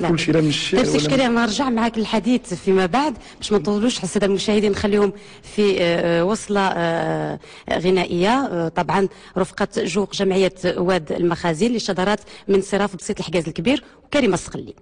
لا. كل شيء راه من طيب ولا تشكري أنا نرجع معك للحديث فيما بعد باش ما نطولوش الساده المشاهدين نخليهم في آه، وصلة آه، غنائية آه، طبعا رفقة جوق جمعية واد المخازن لشذرات من صراف بسيط الحجاز الكبير وكريمه السقلي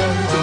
Lord.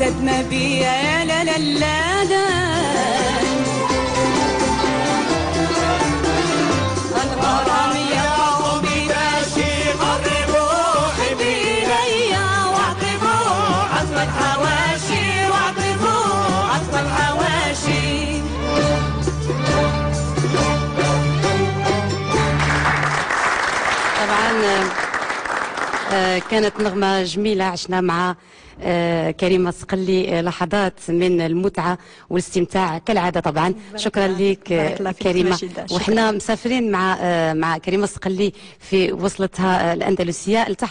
عزت ما بيا يا لا لا لا. لا الغرام حبي إليا واعطفوا عطف الحواشي واعطفوا عطف الحواشي طبعا كانت نغمة جميلة عشنا مع آه، كريمة صقلي آه، لحظات من المتعة والاستمتاع كالعادة طبعا. شكرا لك كريمة. وحنا مسافرين مع مع كريمة صقلي في وصلتها الأندلسية.